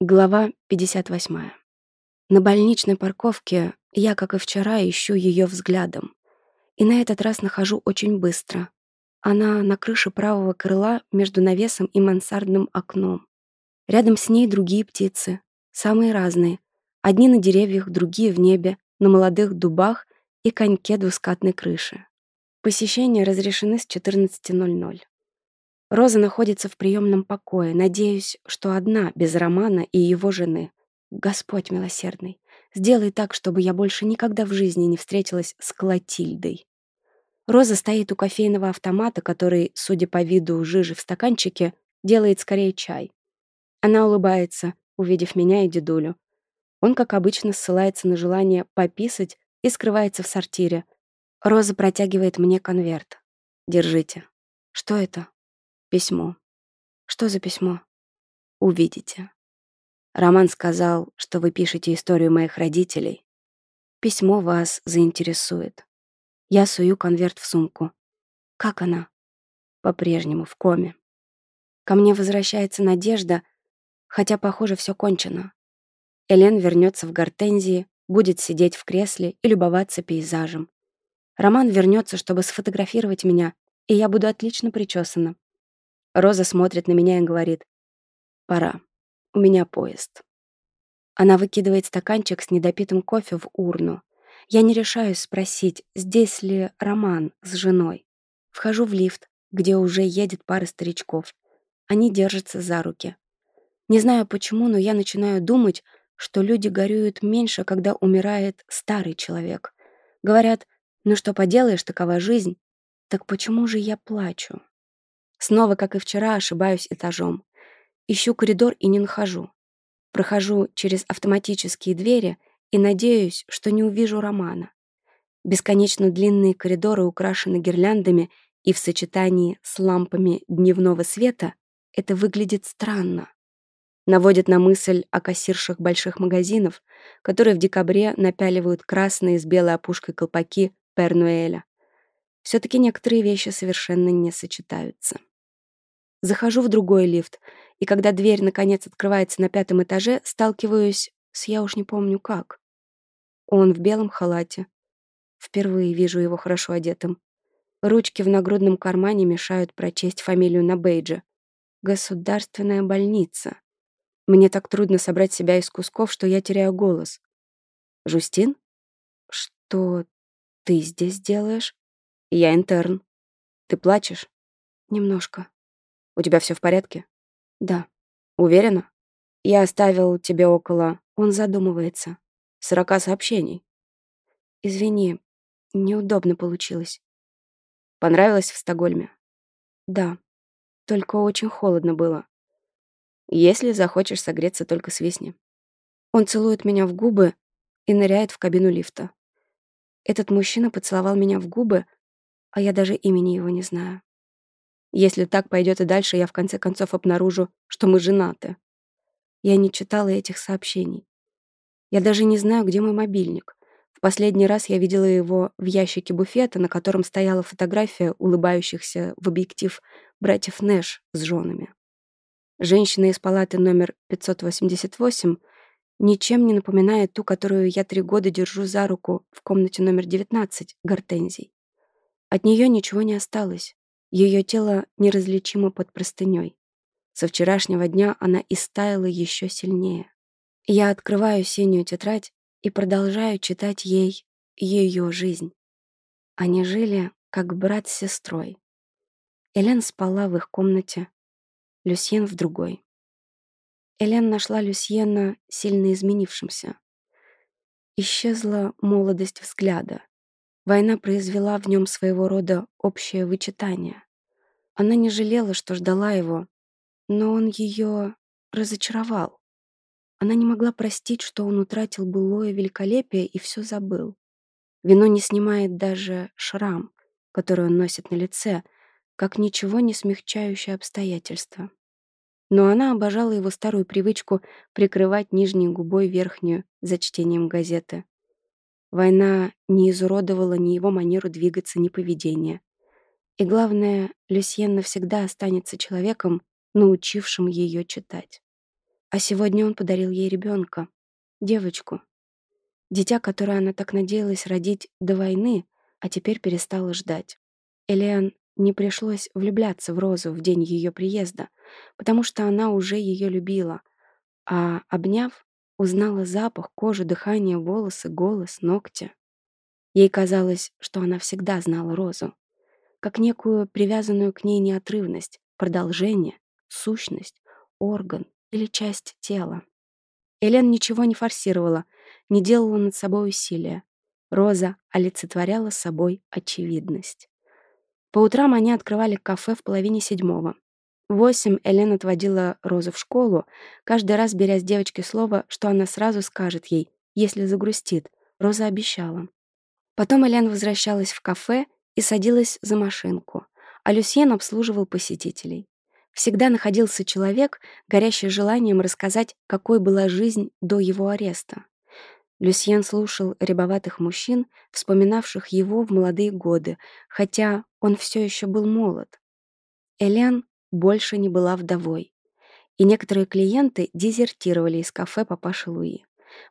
Глава 58. На больничной парковке я, как и вчера, ищу ее взглядом. И на этот раз нахожу очень быстро. Она на крыше правого крыла между навесом и мансардным окном. Рядом с ней другие птицы, самые разные. Одни на деревьях, другие в небе, на молодых дубах и коньке двускатной крыши. Посещения разрешены с 14.00. Роза находится в приемном покое. Надеюсь, что одна, без Романа и его жены. Господь милосердный, сделай так, чтобы я больше никогда в жизни не встретилась с Клотильдой. Роза стоит у кофейного автомата, который, судя по виду жижи в стаканчике, делает скорее чай. Она улыбается, увидев меня и дедулю. Он, как обычно, ссылается на желание пописать и скрывается в сортире. Роза протягивает мне конверт. «Держите». «Что это?» Письмо. Что за письмо? Увидите. Роман сказал, что вы пишете историю моих родителей. Письмо вас заинтересует. Я сую конверт в сумку. Как она? По-прежнему в коме. Ко мне возвращается надежда, хотя, похоже, все кончено. Элен вернется в гортензии, будет сидеть в кресле и любоваться пейзажем. Роман вернется, чтобы сфотографировать меня, и я буду отлично причесана, Роза смотрит на меня и говорит, «Пора, у меня поезд». Она выкидывает стаканчик с недопитым кофе в урну. Я не решаюсь спросить, здесь ли Роман с женой. Вхожу в лифт, где уже едет пара старичков. Они держатся за руки. Не знаю почему, но я начинаю думать, что люди горюют меньше, когда умирает старый человек. Говорят, ну что поделаешь, такова жизнь. Так почему же я плачу? Снова, как и вчера, ошибаюсь этажом. Ищу коридор и не нахожу. Прохожу через автоматические двери и надеюсь, что не увижу Романа. Бесконечно длинные коридоры украшены гирляндами, и в сочетании с лампами дневного света это выглядит странно. Наводит на мысль о кассирших больших магазинов, которые в декабре напяливают красные с белой опушкой колпаки Пернуэля. Все-таки некоторые вещи совершенно не сочетаются. Захожу в другой лифт, и когда дверь, наконец, открывается на пятом этаже, сталкиваюсь с я уж не помню как. Он в белом халате. Впервые вижу его хорошо одетым. Ручки в нагрудном кармане мешают прочесть фамилию на бейдже. Государственная больница. Мне так трудно собрать себя из кусков, что я теряю голос. Жустин? Что ты здесь делаешь? Я интерн. Ты плачешь? Немножко. У тебя все в порядке? Да. Уверена? Я оставил тебе около... Он задумывается. Сорока сообщений. Извини, неудобно получилось. Понравилось в Стокгольме? Да. Только очень холодно было. Если захочешь согреться, только свистни. Он целует меня в губы и ныряет в кабину лифта. Этот мужчина поцеловал меня в губы, а я даже имени его не знаю. Если так пойдет и дальше, я в конце концов обнаружу, что мы женаты. Я не читала этих сообщений. Я даже не знаю, где мой мобильник. В последний раз я видела его в ящике буфета, на котором стояла фотография улыбающихся в объектив братьев Нэш с женами. Женщина из палаты номер 588 ничем не напоминает ту, которую я три года держу за руку в комнате номер 19 Гортензий. От нее ничего не осталось. Ее тело неразличимо под простыней. Со вчерашнего дня она истаяла еще сильнее. Я открываю синюю тетрадь и продолжаю читать ей ее жизнь. Они жили, как брат с сестрой. Элен спала в их комнате, Люсьен в другой. Элен нашла Люсьена сильно изменившимся. Исчезла молодость взгляда, Война произвела в нем своего рода общее вычитание. Она не жалела, что ждала его, но он ее разочаровал. Она не могла простить, что он утратил былое великолепие и все забыл. Вино не снимает даже шрам, который он носит на лице, как ничего не смягчающее обстоятельство. Но она обожала его старую привычку прикрывать нижней губой верхнюю за чтением газеты. Война не изуродовала ни его манеру двигаться, ни поведение. И главное, Люсьен навсегда останется человеком, научившим ее читать. А сегодня он подарил ей ребенка, девочку. Дитя, которое она так надеялась родить до войны, а теперь перестала ждать. Элеон не пришлось влюбляться в Розу в день ее приезда, потому что она уже ее любила, а, обняв, Узнала запах, кожу, дыхание, волосы, голос, ногти. Ей казалось, что она всегда знала Розу, как некую привязанную к ней неотрывность, продолжение, сущность, орган или часть тела. Элен ничего не форсировала, не делала над собой усилия. Роза олицетворяла собой очевидность. По утрам они открывали кафе в половине седьмого восемь Элен отводила Розу в школу, каждый раз беря с девочки слово, что она сразу скажет ей, если загрустит. Роза обещала. Потом Элен возвращалась в кафе и садилась за машинку, а Люсьен обслуживал посетителей. Всегда находился человек, горящий желанием рассказать, какой была жизнь до его ареста. Люсьен слушал рябоватых мужчин, вспоминавших его в молодые годы, хотя он все еще был молод. Элен больше не была вдовой. И некоторые клиенты дезертировали из кафе папаши Луи.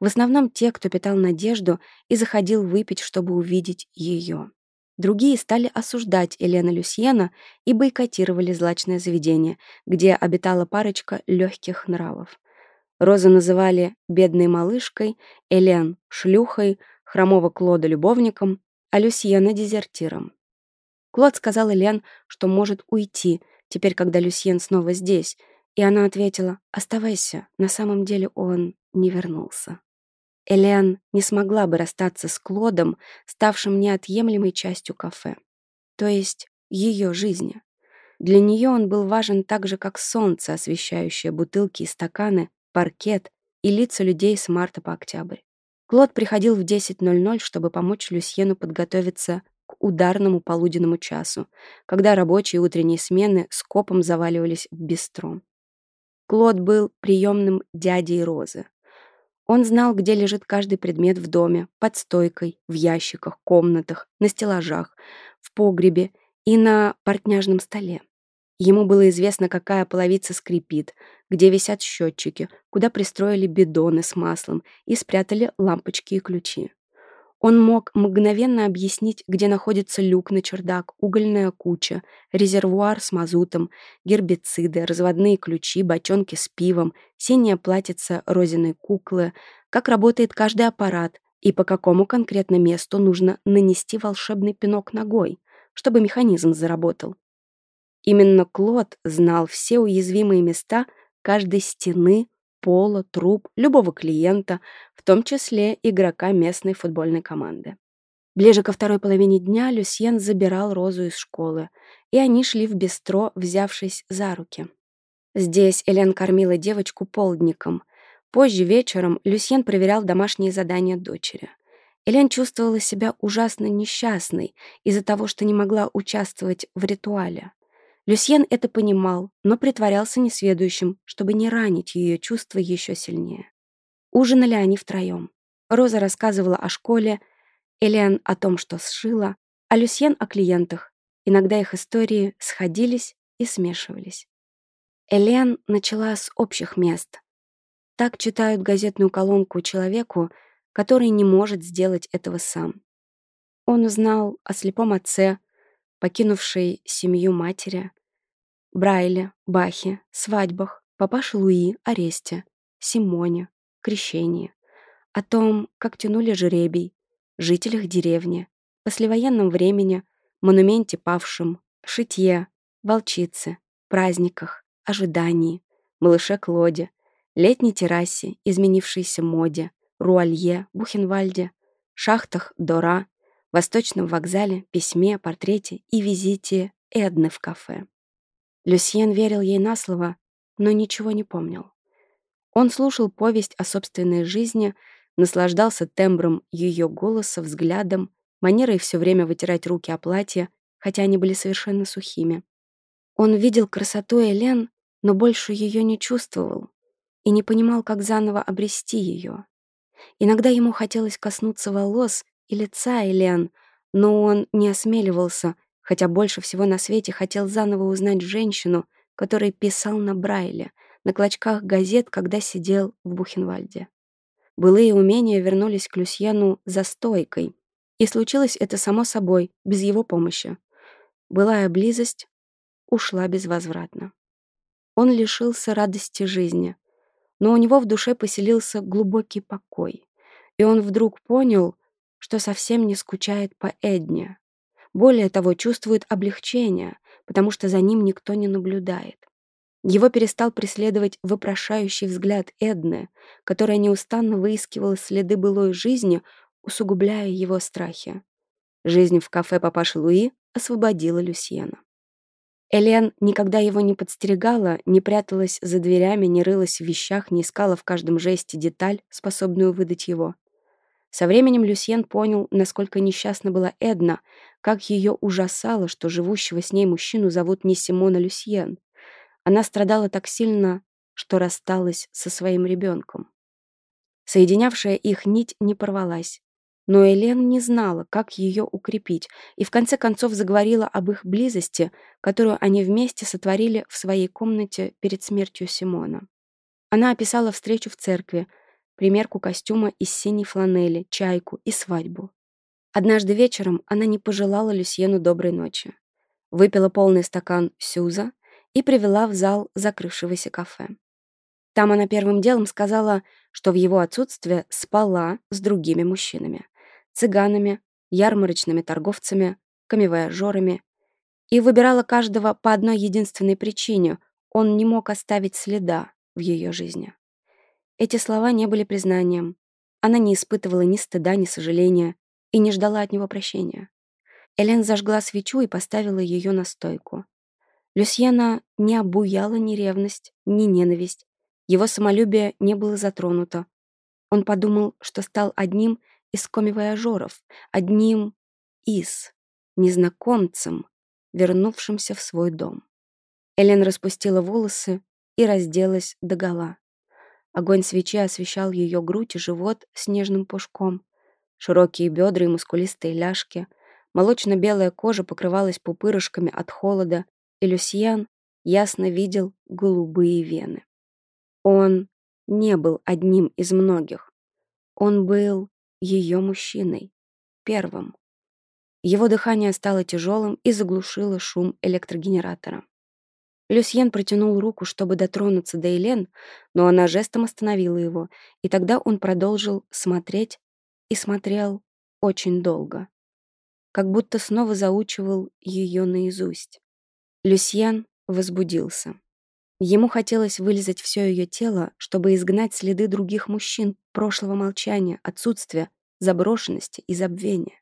В основном те, кто питал надежду и заходил выпить, чтобы увидеть ее. Другие стали осуждать Елена Люсьена и бойкотировали злачное заведение, где обитала парочка легких нравов. Розу называли «бедной малышкой», Элен — «шлюхой», хромого Клода — «любовником», а Люсьена — «дезертиром». Клод сказал Элен, что может уйти — теперь, когда Люсьен снова здесь, и она ответила «Оставайся, на самом деле он не вернулся». Элен не смогла бы расстаться с Клодом, ставшим неотъемлемой частью кафе, то есть ее жизни. Для нее он был важен так же, как солнце, освещающее бутылки и стаканы, паркет и лица людей с марта по октябрь. Клод приходил в 10.00, чтобы помочь Люсьену подготовиться к ударному полуденному часу, когда рабочие утренние смены с копом заваливались в бистро. Клод был приемным дядей Розы. Он знал, где лежит каждый предмет в доме, под стойкой, в ящиках, комнатах, на стеллажах, в погребе и на портняжном столе. Ему было известно, какая половица скрипит, где висят счетчики, куда пристроили бидоны с маслом и спрятали лампочки и ключи. Он мог мгновенно объяснить, где находится люк на чердак, угольная куча, резервуар с мазутом, гербициды, разводные ключи, бочонки с пивом, синяя платьице розиной куклы, как работает каждый аппарат и по какому конкретно месту нужно нанести волшебный пинок ногой, чтобы механизм заработал. Именно Клод знал все уязвимые места каждой стены, пола, труб любого клиента, в том числе игрока местной футбольной команды. Ближе ко второй половине дня Люсьен забирал Розу из школы, и они шли в бистро, взявшись за руки. Здесь Элен кормила девочку полдником. Позже вечером Люсьен проверял домашние задания дочери. Элен чувствовала себя ужасно несчастной из-за того, что не могла участвовать в ритуале. Люсьен это понимал, но притворялся несведущим, чтобы не ранить ее чувства еще сильнее. Ужинали они втроем. Роза рассказывала о школе, Элен о том, что сшила, а Люсьен о клиентах. Иногда их истории сходились и смешивались. Элен начала с общих мест. Так читают газетную колонку человеку, который не может сделать этого сам. Он узнал о слепом отце, покинувшей семью матери, Брайле, Бахе, свадьбах, папаше Луи, аресте, Симоне, крещении, о том, как тянули жребий, жителях деревни, послевоенном времени, монументе павшим, шитье, волчице, праздниках, ожидании, малыше Клоде, летней террасе, изменившейся моде, Руалье, Бухенвальде, шахтах Дора, Восточном вокзале, письме, портрете и визите Эдны в кафе. Люсьен верил ей на слово, но ничего не помнил. Он слушал повесть о собственной жизни, наслаждался тембром ее голоса, взглядом, манерой все время вытирать руки о платье, хотя они были совершенно сухими. Он видел красоту Элен, но больше ее не чувствовал и не понимал, как заново обрести ее. Иногда ему хотелось коснуться волос, и лица Элен, но он не осмеливался, хотя больше всего на свете хотел заново узнать женщину, которой писал на Брайле, на клочках газет, когда сидел в Бухенвальде. Былые умения вернулись к Люсьену за стойкой, и случилось это само собой, без его помощи. Былая близость ушла безвозвратно. Он лишился радости жизни, но у него в душе поселился глубокий покой, и он вдруг понял, что совсем не скучает по Эдне. Более того, чувствует облегчение, потому что за ним никто не наблюдает. Его перестал преследовать вопрошающий взгляд Эдны, которая неустанно выискивала следы былой жизни, усугубляя его страхи. Жизнь в кафе папаши Луи освободила Люсьена. Элен никогда его не подстерегала, не пряталась за дверями, не рылась в вещах, не искала в каждом жесте деталь, способную выдать его. Со временем Люсьен понял, насколько несчастна была Эдна, как ее ужасало, что живущего с ней мужчину зовут не Симона Люсьен. Она страдала так сильно, что рассталась со своим ребенком. Соединявшая их нить не порвалась. Но Элен не знала, как ее укрепить, и в конце концов заговорила об их близости, которую они вместе сотворили в своей комнате перед смертью Симона. Она описала встречу в церкви, примерку костюма из синей фланели, чайку и свадьбу. Однажды вечером она не пожелала Люсьену доброй ночи. Выпила полный стакан «Сюза» и привела в зал закрывшегося кафе. Там она первым делом сказала, что в его отсутствие спала с другими мужчинами. Цыганами, ярмарочными торговцами, камевояжерами. И выбирала каждого по одной единственной причине — он не мог оставить следа в ее жизни. Эти слова не были признанием. Она не испытывала ни стыда, ни сожаления и не ждала от него прощения. Элен зажгла свечу и поставила ее на стойку. Люсьена не обуяла ни ревность, ни ненависть. Его самолюбие не было затронуто. Он подумал, что стал одним из комивояжеров, одним из, незнакомцем, вернувшимся в свой дом. Элен распустила волосы и разделась догола. Огонь свечи освещал ее грудь и живот с нежным пушком, широкие бедра и мускулистые ляжки. Молочно-белая кожа покрывалась пупырышками от холода, и Люсьян ясно видел голубые вены. Он не был одним из многих. Он был ее мужчиной, первым. Его дыхание стало тяжелым и заглушило шум электрогенератора. Люсьен протянул руку, чтобы дотронуться до Елен, но она жестом остановила его, и тогда он продолжил смотреть и смотрел очень долго, как будто снова заучивал ее наизусть. Люсьен возбудился. Ему хотелось вылезать все ее тело, чтобы изгнать следы других мужчин, прошлого молчания, отсутствия, заброшенности и забвения.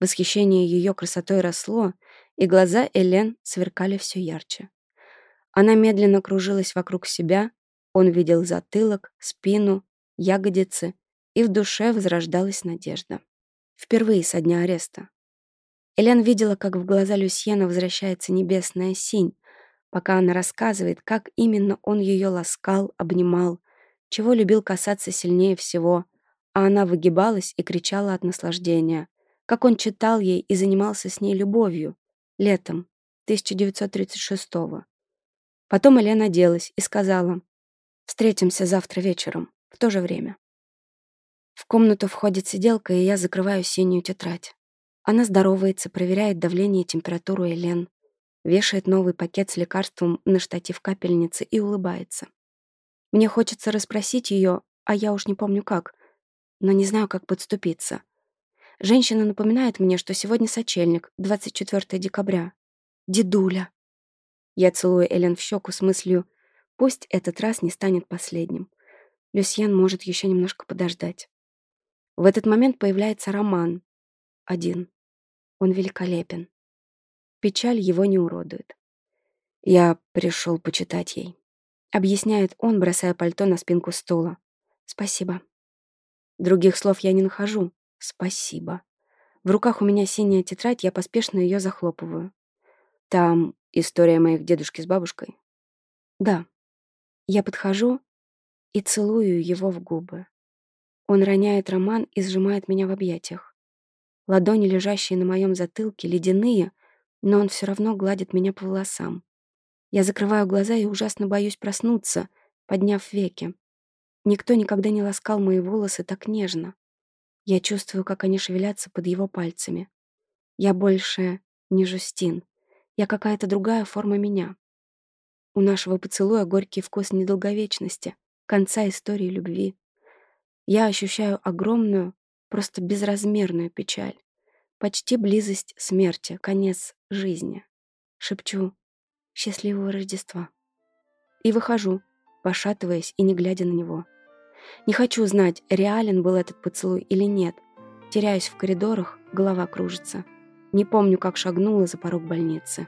Восхищение ее красотой росло, и глаза Элен сверкали все ярче. Она медленно кружилась вокруг себя, он видел затылок, спину, ягодицы, и в душе возрождалась надежда. Впервые со дня ареста. Элен видела, как в глаза Люсьена возвращается небесная синь, пока она рассказывает, как именно он ее ласкал, обнимал, чего любил касаться сильнее всего, а она выгибалась и кричала от наслаждения, как он читал ей и занимался с ней любовью, летом 1936 года Потом Элена оделась и сказала, «Встретимся завтра вечером, в то же время». В комнату входит сиделка, и я закрываю синюю тетрадь. Она здоровается, проверяет давление и температуру Элен, вешает новый пакет с лекарством на штатив капельницы и улыбается. Мне хочется расспросить ее, а я уж не помню как, но не знаю, как подступиться. Женщина напоминает мне, что сегодня сочельник, 24 декабря. Дедуля. Я целую Элен в щеку с мыслью «Пусть этот раз не станет последним. Люсьен может еще немножко подождать». В этот момент появляется Роман. Один. Он великолепен. Печаль его не уродует. «Я пришел почитать ей», — объясняет он, бросая пальто на спинку стула. «Спасибо». Других слов я не нахожу. «Спасибо». В руках у меня синяя тетрадь, я поспешно ее захлопываю. Там История моих дедушки с бабушкой? Да. Я подхожу и целую его в губы. Он роняет роман и сжимает меня в объятиях. Ладони, лежащие на моем затылке, ледяные, но он все равно гладит меня по волосам. Я закрываю глаза и ужасно боюсь проснуться, подняв веки. Никто никогда не ласкал мои волосы так нежно. Я чувствую, как они шевелятся под его пальцами. Я больше не Жустин. Я какая-то другая форма меня. У нашего поцелуя горький вкус недолговечности, конца истории любви. Я ощущаю огромную, просто безразмерную печаль. Почти близость смерти, конец жизни. Шепчу «Счастливого Рождества». И выхожу, пошатываясь и не глядя на него. Не хочу знать, реален был этот поцелуй или нет. Теряюсь в коридорах, голова кружится — не помню, как шагнула за порог больницы.